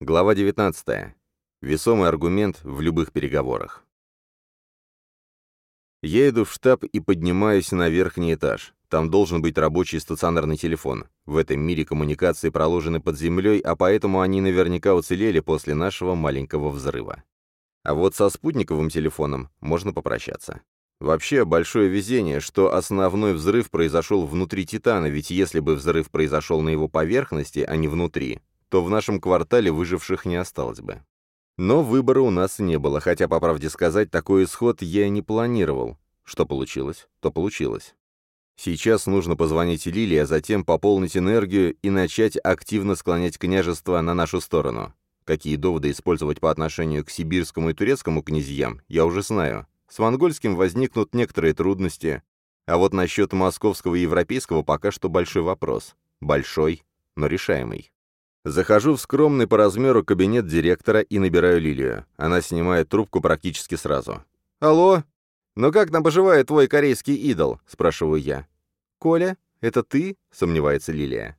Глава 19. Весомый аргумент в любых переговорах. Я иду в штаб и поднимаюсь на верхний этаж. Там должен быть рабочий стационарный телефон. В этом мире коммуникации проложены под землей, а поэтому они наверняка уцелели после нашего маленького взрыва. А вот со спутниковым телефоном можно попрощаться. Вообще, большое везение, что основной взрыв произошел внутри Титана, ведь если бы взрыв произошел на его поверхности, а не внутри, то в нашем квартале выживших не осталось бы. Но выбора у нас не было, хотя, по правде сказать, такой исход я и не планировал. Что получилось, то получилось. Сейчас нужно позвонить Лилии, а затем пополнить энергию и начать активно склонять княжество на нашу сторону. Какие доводы использовать по отношению к сибирскому и турецкому князьям, я уже знаю. С монгольским возникнут некоторые трудности, а вот насчет московского и европейского пока что большой вопрос. Большой, но решаемый. Захожу в скромный по размеру кабинет директора и набираю Лилию. Она снимает трубку практически сразу. «Алло? Ну как там поживает твой корейский идол?» – спрашиваю я. «Коля, это ты?» – сомневается Лилия.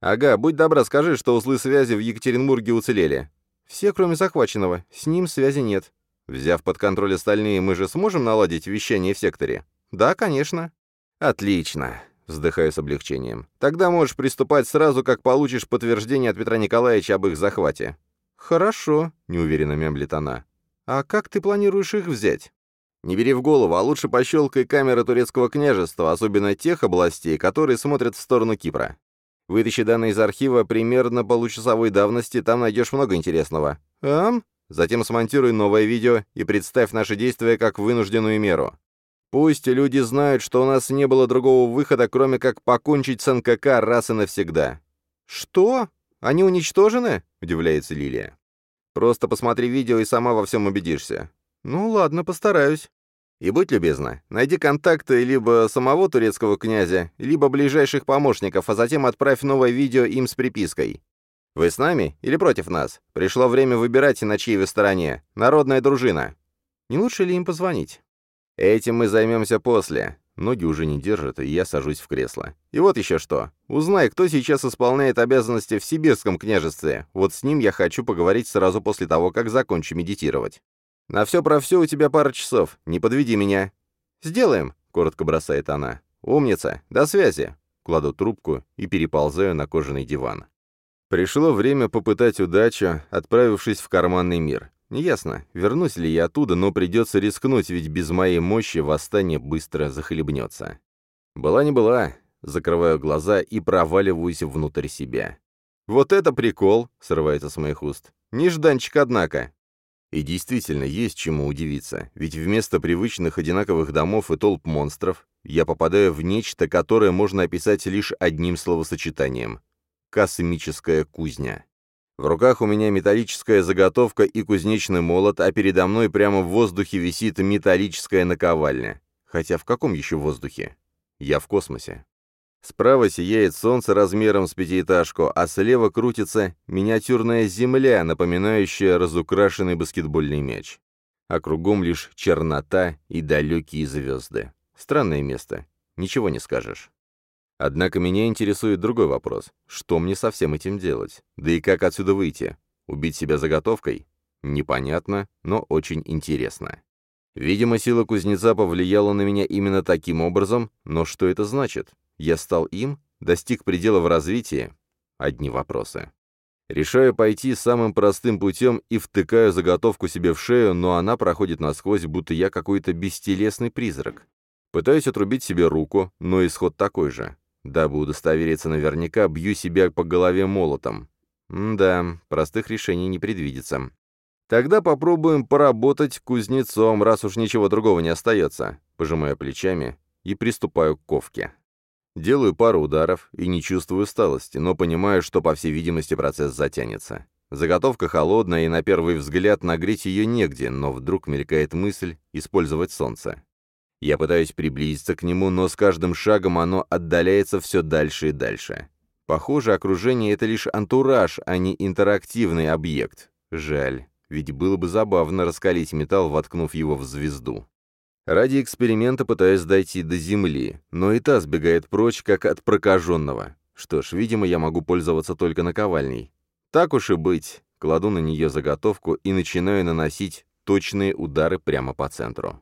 «Ага, будь добра, скажи, что узлы связи в Екатеринбурге уцелели». «Все, кроме захваченного. С ним связи нет». «Взяв под контроль остальные, мы же сможем наладить вещание в секторе?» «Да, конечно». «Отлично. Вздыхаю с облегчением. «Тогда можешь приступать сразу, как получишь подтверждение от Петра Николаевича об их захвате». «Хорошо», — неуверенно мямлит она. «А как ты планируешь их взять?» «Не бери в голову, а лучше пощелкай камеры турецкого княжества, особенно тех областей, которые смотрят в сторону Кипра. Вытащи данные из архива примерно получасовой давности, там найдешь много интересного. Ам? Затем смонтируй новое видео и представь наши действия как вынужденную меру. Пусть люди знают, что у нас не было другого выхода, кроме как покончить с НКК раз и навсегда». «Что? Они уничтожены?» — удивляется Лилия. «Просто посмотри видео и сама во всем убедишься». «Ну ладно, постараюсь». «И будь любезна, найди контакты либо самого турецкого князя, либо ближайших помощников, а затем отправь новое видео им с припиской. Вы с нами или против нас? Пришло время выбирать, на чьей вы стороне. Народная дружина». «Не лучше ли им позвонить?» Этим мы займемся после. Ноги уже не держат, и я сажусь в кресло. И вот еще что. Узнай, кто сейчас исполняет обязанности в Сибирском княжестве. Вот с ним я хочу поговорить сразу после того, как закончу медитировать. На все про все у тебя пара часов. Не подведи меня. Сделаем, коротко бросает она. Умница. До связи. Кладу трубку и переползаю на кожаный диван. Пришло время попытать удачу, отправившись в карманный мир. Неясно, вернусь ли я оттуда, но придется рискнуть, ведь без моей мощи восстание быстро захлебнется. Была не была, закрываю глаза и проваливаюсь внутрь себя. «Вот это прикол!» — срывается с моих уст. «Нежданчик, однако!» И действительно, есть чему удивиться, ведь вместо привычных одинаковых домов и толп монстров я попадаю в нечто, которое можно описать лишь одним словосочетанием — космическая кузня. В руках у меня металлическая заготовка и кузнечный молот, а передо мной прямо в воздухе висит металлическая наковальня. Хотя в каком еще воздухе? Я в космосе. Справа сияет солнце размером с пятиэтажку, а слева крутится миниатюрная земля, напоминающая разукрашенный баскетбольный мяч. А кругом лишь чернота и далекие звезды. Странное место. Ничего не скажешь. Однако меня интересует другой вопрос. Что мне со всем этим делать? Да и как отсюда выйти? Убить себя заготовкой? Непонятно, но очень интересно. Видимо, сила кузнеца повлияла на меня именно таким образом, но что это значит? Я стал им? Достиг предела в развитии? Одни вопросы. Решаю пойти самым простым путем и втыкаю заготовку себе в шею, но она проходит насквозь, будто я какой-то бестелесный призрак. Пытаюсь отрубить себе руку, но исход такой же. Дабы удостовериться наверняка, бью себя по голове молотом. М да, простых решений не предвидится. Тогда попробуем поработать кузнецом, раз уж ничего другого не остается. Пожимаю плечами и приступаю к ковке. Делаю пару ударов и не чувствую усталости, но понимаю, что, по всей видимости, процесс затянется. Заготовка холодная, и на первый взгляд нагреть ее негде, но вдруг мелькает мысль использовать солнце. Я пытаюсь приблизиться к нему, но с каждым шагом оно отдаляется все дальше и дальше. Похоже, окружение — это лишь антураж, а не интерактивный объект. Жаль, ведь было бы забавно раскалить металл, воткнув его в звезду. Ради эксперимента пытаюсь дойти до Земли, но и та сбегает прочь, как от прокаженного. Что ж, видимо, я могу пользоваться только наковальней. Так уж и быть, кладу на нее заготовку и начинаю наносить точные удары прямо по центру.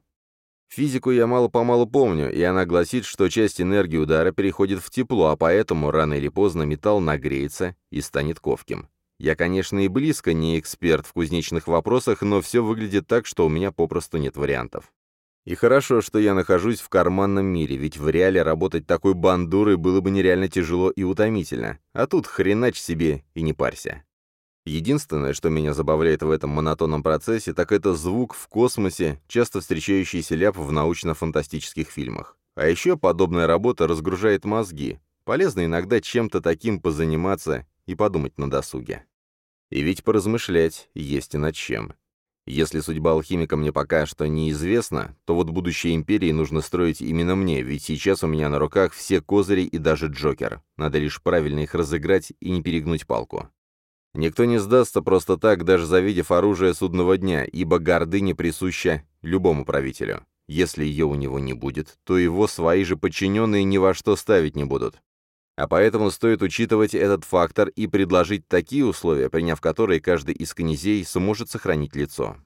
Физику я мало-помалу помню, и она гласит, что часть энергии удара переходит в тепло, а поэтому рано или поздно металл нагреется и станет ковким. Я, конечно, и близко не эксперт в кузнечных вопросах, но все выглядит так, что у меня попросту нет вариантов. И хорошо, что я нахожусь в карманном мире, ведь в реале работать такой бандурой было бы нереально тяжело и утомительно, а тут хренач себе и не парься. Единственное, что меня забавляет в этом монотонном процессе, так это звук в космосе, часто встречающийся ляп в научно-фантастических фильмах. А еще подобная работа разгружает мозги. Полезно иногда чем-то таким позаниматься и подумать на досуге. И ведь поразмышлять есть и над чем. Если судьба алхимика мне пока что неизвестна, то вот будущее империи нужно строить именно мне, ведь сейчас у меня на руках все козыри и даже Джокер. Надо лишь правильно их разыграть и не перегнуть палку. Никто не сдастся просто так, даже завидев оружие судного дня, ибо гордыня присуща любому правителю. Если ее у него не будет, то его свои же подчиненные ни во что ставить не будут. А поэтому стоит учитывать этот фактор и предложить такие условия, приняв которые каждый из князей сможет сохранить лицо.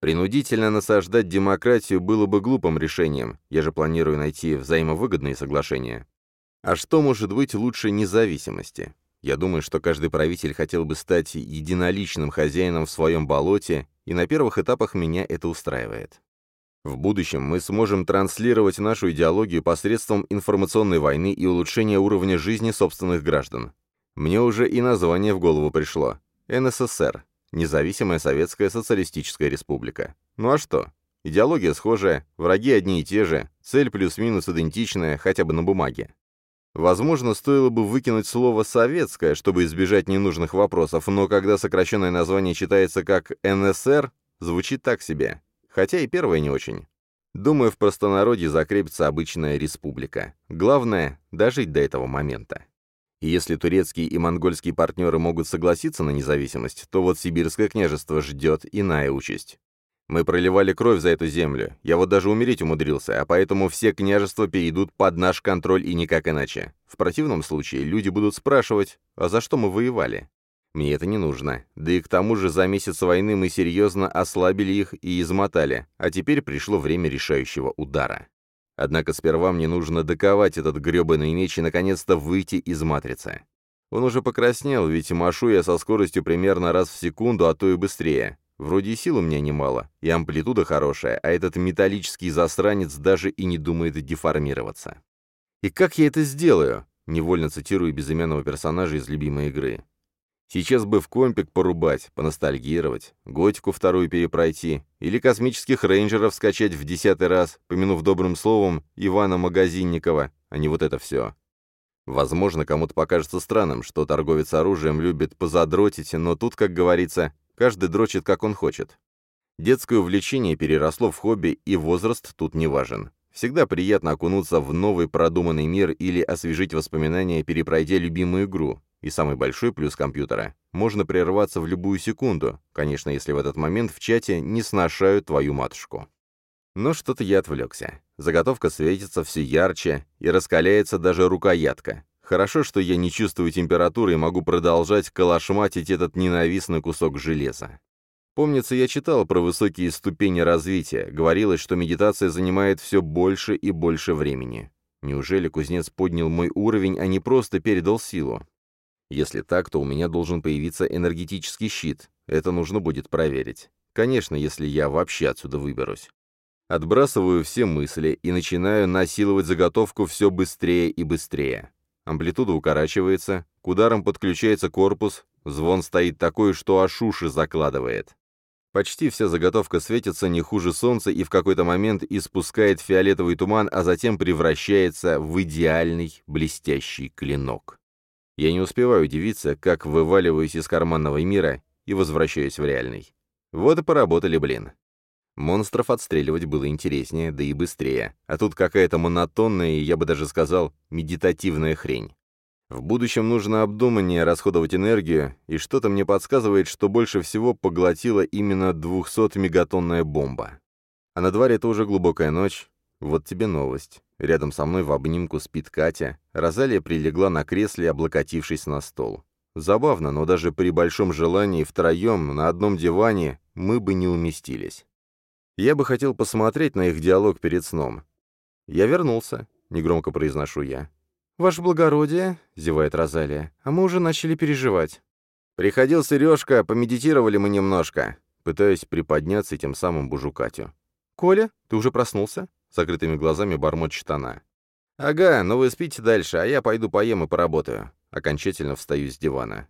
Принудительно насаждать демократию было бы глупым решением, я же планирую найти взаимовыгодные соглашения. А что может быть лучше независимости? Я думаю, что каждый правитель хотел бы стать единоличным хозяином в своем болоте, и на первых этапах меня это устраивает. В будущем мы сможем транслировать нашу идеологию посредством информационной войны и улучшения уровня жизни собственных граждан. Мне уже и название в голову пришло. НССР. Независимая Советская Социалистическая Республика. Ну а что? Идеология схожая, враги одни и те же, цель плюс-минус идентичная, хотя бы на бумаге. Возможно, стоило бы выкинуть слово «советское», чтобы избежать ненужных вопросов, но когда сокращенное название читается как «НСР», звучит так себе. Хотя и первое не очень. Думаю, в простонародье закрепится обычная республика. Главное — дожить до этого момента. И если турецкие и монгольские партнеры могут согласиться на независимость, то вот сибирское княжество ждет иная участь. Мы проливали кровь за эту землю. Я вот даже умереть умудрился, а поэтому все княжества перейдут под наш контроль и никак иначе. В противном случае люди будут спрашивать, а за что мы воевали? Мне это не нужно. Да и к тому же за месяц войны мы серьезно ослабили их и измотали, а теперь пришло время решающего удара. Однако сперва мне нужно доковать этот грёбаный меч и наконец-то выйти из матрицы. Он уже покраснел, ведь машу я со скоростью примерно раз в секунду, а то и быстрее. Вроде и сил у меня немало, и амплитуда хорошая, а этот металлический засранец даже и не думает деформироваться. «И как я это сделаю?» — невольно цитирую безымянного персонажа из любимой игры. Сейчас бы в компик порубать, поностальгировать, готику вторую перепройти, или космических рейнджеров скачать в десятый раз, помянув добрым словом Ивана Магазинникова, а не вот это все. Возможно, кому-то покажется странным, что торговец оружием любит позадротить, но тут, как говорится, Каждый дрочит, как он хочет. Детское увлечение переросло в хобби, и возраст тут не важен. Всегда приятно окунуться в новый продуманный мир или освежить воспоминания, перепройдя любимую игру. И самый большой плюс компьютера – можно прерваться в любую секунду, конечно, если в этот момент в чате не сношают твою матушку. Но что-то я отвлекся. Заготовка светится все ярче, и раскаляется даже рукоятка. Хорошо, что я не чувствую температуры и могу продолжать калашматить этот ненавистный кусок железа. Помнится, я читал про высокие ступени развития, говорилось, что медитация занимает все больше и больше времени. Неужели кузнец поднял мой уровень, а не просто передал силу? Если так, то у меня должен появиться энергетический щит. Это нужно будет проверить. Конечно, если я вообще отсюда выберусь. Отбрасываю все мысли и начинаю насиловать заготовку все быстрее и быстрее. Амплитуда укорачивается, к ударам подключается корпус, звон стоит такой, что аж уши закладывает. Почти вся заготовка светится не хуже солнца и в какой-то момент испускает фиолетовый туман, а затем превращается в идеальный блестящий клинок. Я не успеваю удивиться, как вываливаюсь из карманного мира и возвращаюсь в реальный. Вот и поработали, блин. Монстров отстреливать было интереснее, да и быстрее. А тут какая-то монотонная и, я бы даже сказал, медитативная хрень. В будущем нужно обдуманнее расходовать энергию, и что-то мне подсказывает, что больше всего поглотила именно 200-мегатонная бомба. А на дворе это уже глубокая ночь. Вот тебе новость. Рядом со мной в обнимку спит Катя. Розалия прилегла на кресле, облокотившись на стол. Забавно, но даже при большом желании втроем на одном диване мы бы не уместились. Я бы хотел посмотреть на их диалог перед сном. «Я вернулся», — негромко произношу я. «Ваше благородие», — зевает Розалия, — «а мы уже начали переживать». «Приходил Сережка, помедитировали мы немножко», пытаясь приподняться и тем самым бужу Катю. «Коля, ты уже проснулся?» — закрытыми глазами бормочет она. «Ага, ну вы спите дальше, а я пойду поем и поработаю». Окончательно встаю с дивана.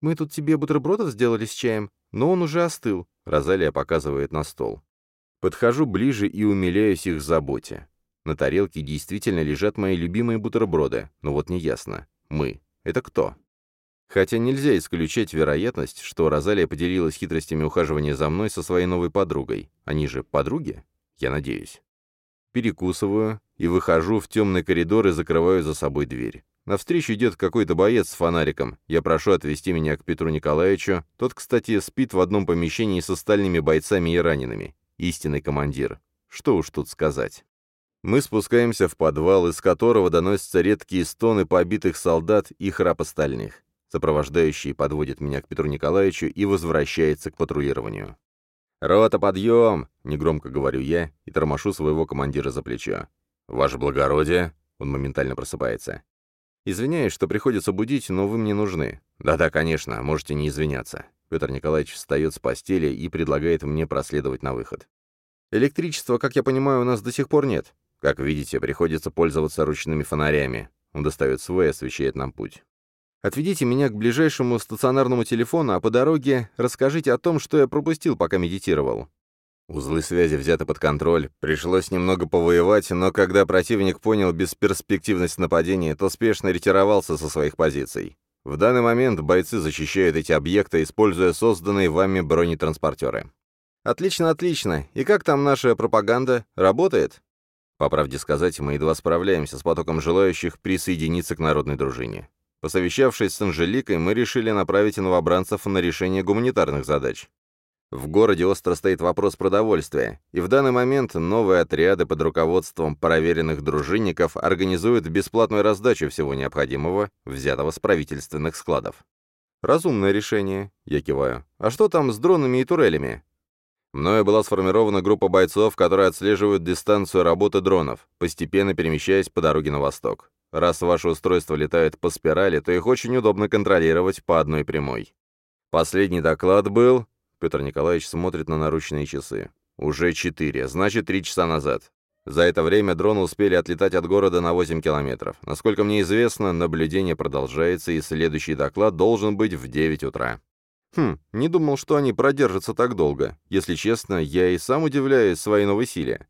«Мы тут тебе бутербродов сделали с чаем, но он уже остыл», — Розалия показывает на стол. Подхожу ближе и умиляюсь их заботе. На тарелке действительно лежат мои любимые бутерброды, но вот неясно. Мы. Это кто? Хотя нельзя исключать вероятность, что Розалия поделилась хитростями ухаживания за мной со своей новой подругой. Они же подруги? Я надеюсь. Перекусываю и выхожу в темный коридор и закрываю за собой дверь. Навстречу идет какой-то боец с фонариком. Я прошу отвезти меня к Петру Николаевичу. Тот, кстати, спит в одном помещении со стальными бойцами и ранеными. Истинный командир. Что уж тут сказать. Мы спускаемся в подвал, из которого доносятся редкие стоны побитых солдат и храп остальных. Сопровождающий подводит меня к Петру Николаевичу и возвращается к патрулированию. «Рота, подъем!» — негромко говорю я и тормошу своего командира за плечо. «Ваше благородие!» — он моментально просыпается. «Извиняюсь, что приходится будить, но вы мне нужны». «Да-да, конечно, можете не извиняться». Петр Николаевич встает с постели и предлагает мне проследовать на выход. «Электричества, как я понимаю, у нас до сих пор нет. Как видите, приходится пользоваться ручными фонарями. Он достает свой и освещает нам путь. Отведите меня к ближайшему стационарному телефону, а по дороге расскажите о том, что я пропустил, пока медитировал. Узлы связи взяты под контроль. Пришлось немного повоевать, но когда противник понял бесперспективность нападения, то спешно ретировался со своих позиций. В данный момент бойцы защищают эти объекты, используя созданные вами бронетранспортеры. Отлично, отлично. И как там наша пропаганда? Работает? По правде сказать, мы едва справляемся с потоком желающих присоединиться к народной дружине. Посовещавшись с Анжеликой, мы решили направить новобранцев на решение гуманитарных задач. В городе остро стоит вопрос продовольствия, и в данный момент новые отряды под руководством проверенных дружинников организуют бесплатную раздачу всего необходимого, взятого с правительственных складов. «Разумное решение», — я киваю. «А что там с дронами и турелями?» Мною была сформирована группа бойцов, которые отслеживают дистанцию работы дронов, постепенно перемещаясь по дороге на восток. Раз ваше устройство летает по спирали, то их очень удобно контролировать по одной прямой. Последний доклад был... Петр Николаевич смотрит на наручные часы. Уже четыре, значит, три часа назад. За это время дроны успели отлетать от города на 8 километров. Насколько мне известно, наблюдение продолжается, и следующий доклад должен быть в 9 утра. Хм, не думал, что они продержатся так долго. Если честно, я и сам удивляюсь своей новой силе.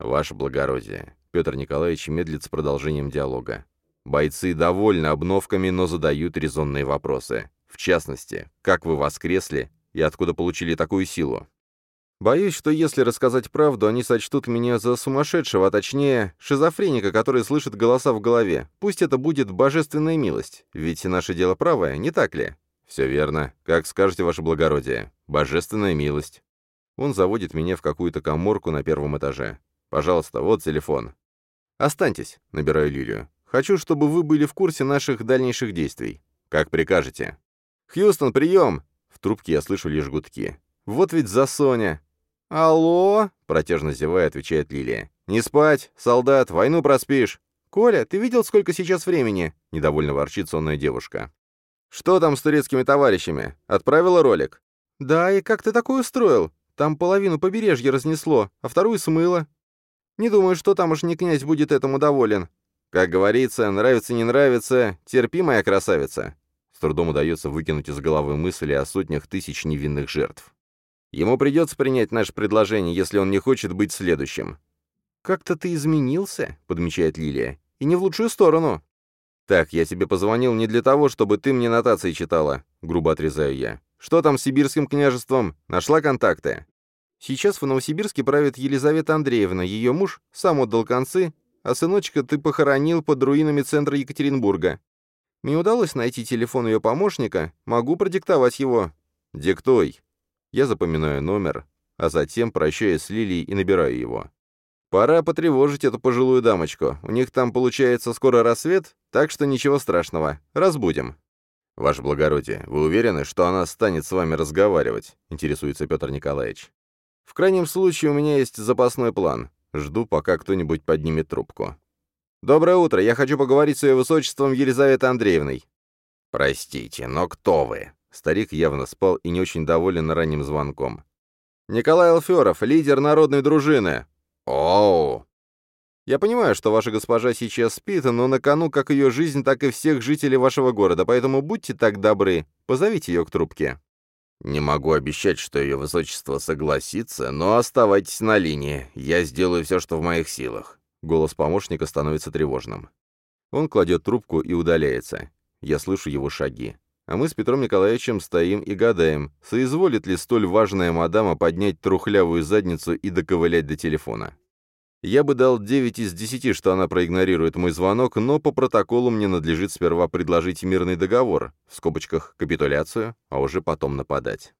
Ваше благородие. Петр Николаевич медлит с продолжением диалога. Бойцы довольны обновками, но задают резонные вопросы. В частности, как вы воскресли и откуда получили такую силу? Боюсь, что если рассказать правду, они сочтут меня за сумасшедшего, а точнее, шизофреника, который слышит голоса в голове. Пусть это будет божественная милость, ведь наше дело правое, не так ли? «Все верно. Как скажете, ваше благородие. Божественная милость». Он заводит меня в какую-то коморку на первом этаже. «Пожалуйста, вот телефон». «Останьтесь», — набираю Лилию. «Хочу, чтобы вы были в курсе наших дальнейших действий. Как прикажете». «Хьюстон, прием!» Трубке я слышу лишь гудки. «Вот ведь за Соня!» «Алло?» — протяжно зевая, отвечает Лилия. «Не спать, солдат, войну проспишь!» «Коля, ты видел, сколько сейчас времени?» — недовольно ворчит сонная девушка. «Что там с турецкими товарищами? Отправила ролик?» «Да, и как ты такое устроил? Там половину побережья разнесло, а вторую смыло. Не думаю, что там уж не князь будет этому доволен. Как говорится, нравится не нравится, терпи, моя красавица». С трудом удается выкинуть из головы мысли о сотнях тысяч невинных жертв. Ему придется принять наше предложение, если он не хочет быть следующим. «Как-то ты изменился», — подмечает Лилия, — «и не в лучшую сторону». «Так, я тебе позвонил не для того, чтобы ты мне нотации читала», — грубо отрезаю я. «Что там с сибирским княжеством? Нашла контакты?» «Сейчас в Новосибирске правит Елизавета Андреевна, ее муж сам отдал концы, а сыночка ты похоронил под руинами центра Екатеринбурга. Мне удалось найти телефон ее помощника, могу продиктовать его». «Диктуй». Я запоминаю номер, а затем прощаюсь с Лилией и набираю его. Пора потревожить эту пожилую дамочку. У них там, получается, скоро рассвет, так что ничего страшного. Разбудим. «Ваше благородие, вы уверены, что она станет с вами разговаривать?» — интересуется Петр Николаевич. «В крайнем случае у меня есть запасной план. Жду, пока кто-нибудь поднимет трубку». «Доброе утро, я хочу поговорить с ее высочеством Елизаветой Андреевной». «Простите, но кто вы?» Старик явно спал и не очень доволен ранним звонком. «Николай Алферов, лидер народной дружины». «Оу!» «Я понимаю, что ваша госпожа сейчас спит, но на кону как ее жизнь, так и всех жителей вашего города, поэтому будьте так добры, позовите ее к трубке». «Не могу обещать, что ее высочество согласится, но оставайтесь на линии, я сделаю все, что в моих силах». Голос помощника становится тревожным. Он кладет трубку и удаляется. Я слышу его шаги а мы с Петром Николаевичем стоим и гадаем, соизволит ли столь важная мадама поднять трухлявую задницу и доковылять до телефона. Я бы дал 9 из 10, что она проигнорирует мой звонок, но по протоколу мне надлежит сперва предложить мирный договор, в скобочках капитуляцию, а уже потом нападать.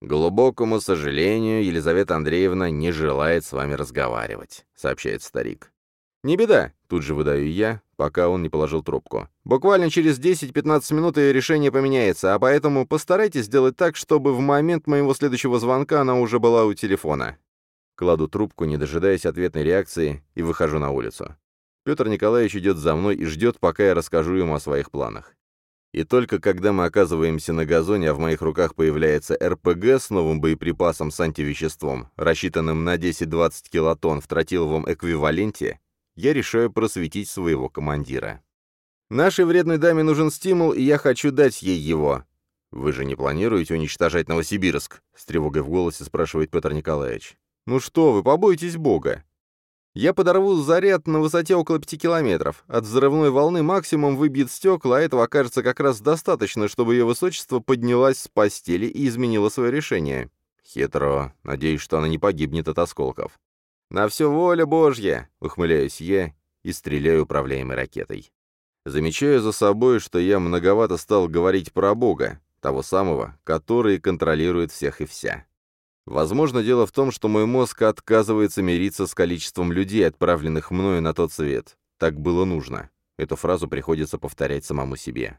«Глубокому сожалению, Елизавета Андреевна не желает с вами разговаривать», — сообщает старик. «Не беда», — тут же выдаю я, пока он не положил трубку. «Буквально через 10-15 минут ее решение поменяется, а поэтому постарайтесь сделать так, чтобы в момент моего следующего звонка она уже была у телефона». Кладу трубку, не дожидаясь ответной реакции, и выхожу на улицу. Петр Николаевич идет за мной и ждет, пока я расскажу ему о своих планах. И только когда мы оказываемся на газоне, а в моих руках появляется РПГ с новым боеприпасом с антивеществом, рассчитанным на 10-20 килотонн в тротиловом эквиваленте, я решаю просветить своего командира. Нашей вредной даме нужен стимул, и я хочу дать ей его. Вы же не планируете уничтожать Новосибирск? С тревогой в голосе спрашивает Петр Николаевич. Ну что вы, побойтесь Бога. Я подорву заряд на высоте около пяти километров. От взрывной волны максимум выбьет стекла, а этого окажется как раз достаточно, чтобы ее высочество поднялась с постели и изменила свое решение. Хитро. Надеюсь, что она не погибнет от осколков. «На все воля Божья!» — ухмыляюсь я и стреляю управляемой ракетой. Замечаю за собой, что я многовато стал говорить про Бога, того самого, который контролирует всех и вся. Возможно, дело в том, что мой мозг отказывается мириться с количеством людей, отправленных мною на тот свет. Так было нужно. Эту фразу приходится повторять самому себе.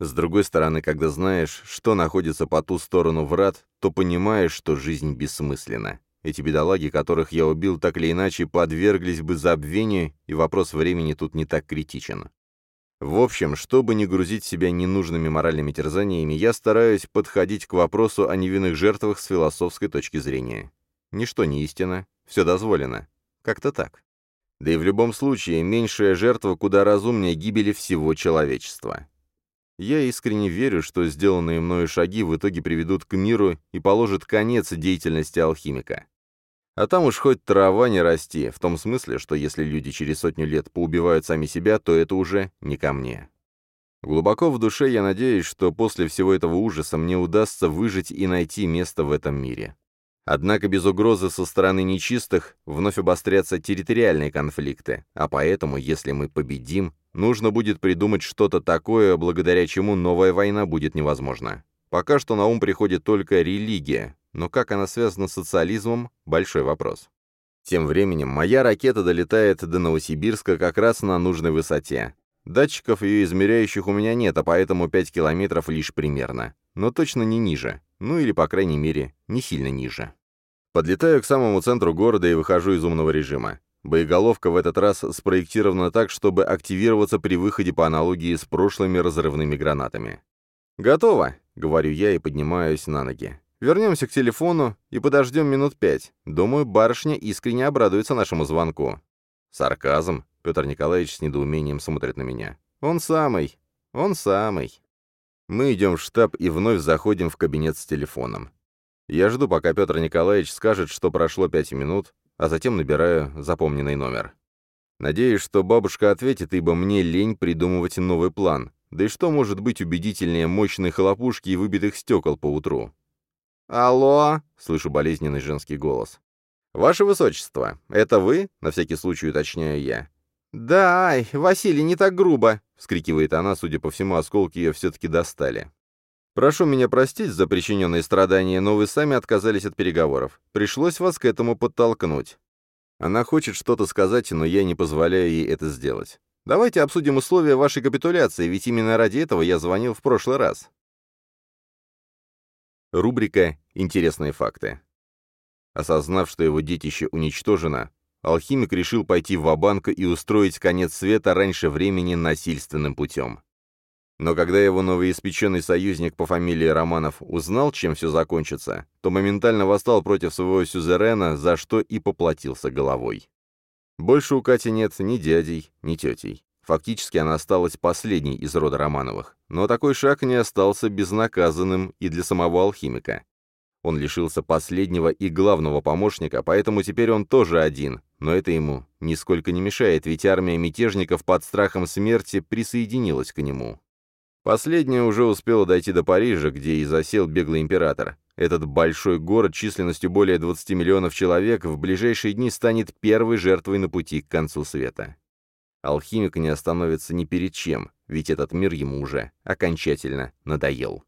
С другой стороны, когда знаешь, что находится по ту сторону врат, то понимаешь, что жизнь бессмысленна. Эти бедолаги, которых я убил, так или иначе подверглись бы забвению, и вопрос времени тут не так критичен. В общем, чтобы не грузить себя ненужными моральными терзаниями, я стараюсь подходить к вопросу о невинных жертвах с философской точки зрения. Ничто не истина, все дозволено. Как-то так. Да и в любом случае, меньшая жертва куда разумнее гибели всего человечества. Я искренне верю, что сделанные мною шаги в итоге приведут к миру и положат конец деятельности алхимика. А там уж хоть трава не расти, в том смысле, что если люди через сотню лет поубивают сами себя, то это уже не ко мне. Глубоко в душе я надеюсь, что после всего этого ужаса мне удастся выжить и найти место в этом мире. Однако без угрозы со стороны нечистых вновь обострятся территориальные конфликты, а поэтому, если мы победим, нужно будет придумать что-то такое, благодаря чему новая война будет невозможна. Пока что на ум приходит только религия, но как она связана с социализмом – большой вопрос. Тем временем моя ракета долетает до Новосибирска как раз на нужной высоте. Датчиков ее измеряющих у меня нет, а поэтому 5 километров лишь примерно. Но точно не ниже. Ну или, по крайней мере, не сильно ниже. Подлетаю к самому центру города и выхожу из умного режима. Боеголовка в этот раз спроектирована так, чтобы активироваться при выходе по аналогии с прошлыми разрывными гранатами. «Готово», — говорю я и поднимаюсь на ноги. Вернемся к телефону и подождем минут пять. Думаю, барышня искренне обрадуется нашему звонку. Сарказм. Петр Николаевич с недоумением смотрит на меня. Он самый. Он самый. Мы идем в штаб и вновь заходим в кабинет с телефоном. Я жду, пока Петр Николаевич скажет, что прошло пять минут, а затем набираю запомненный номер. Надеюсь, что бабушка ответит, ибо мне лень придумывать новый план. Да и что может быть убедительнее мощной хлопушки и выбитых стекол по утру? «Алло!» — слышу болезненный женский голос. «Ваше Высочество, это вы?» — на всякий случай уточняю я. «Да, ай, Василий, не так грубо!» — вскрикивает она, судя по всему, осколки ее все-таки достали. «Прошу меня простить за причиненные страдания, но вы сами отказались от переговоров. Пришлось вас к этому подтолкнуть. Она хочет что-то сказать, но я не позволяю ей это сделать. Давайте обсудим условия вашей капитуляции, ведь именно ради этого я звонил в прошлый раз. Рубрика «Интересные факты». Осознав, что его детище уничтожено, алхимик решил пойти в банк и устроить конец света раньше времени насильственным путем. Но когда его новоиспеченный союзник по фамилии Романов узнал, чем все закончится, то моментально восстал против своего сюзерена, за что и поплатился головой. Больше у Кати нет ни дядей, ни тетей. Фактически она осталась последней из рода Романовых. Но такой шаг не остался безнаказанным и для самого алхимика. Он лишился последнего и главного помощника, поэтому теперь он тоже один, но это ему нисколько не мешает, ведь армия мятежников под страхом смерти присоединилась к нему. Последняя уже успела дойти до Парижа, где и засел беглый император. Этот большой город численностью более 20 миллионов человек в ближайшие дни станет первой жертвой на пути к концу света. Алхимик не остановится ни перед чем, ведь этот мир ему уже окончательно надоел.